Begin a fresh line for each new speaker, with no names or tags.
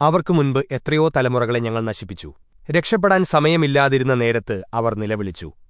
അവർക്കു മുൻപ് എത്രയോ തലമുറകളെ ഞങ്ങൾ നശിപ്പിച്ചു. രക്ഷപ്പെടാൻ സമയമില്ലാതിരുന്ന നേരത്ത് അവർ നിലവിളിച്ചു.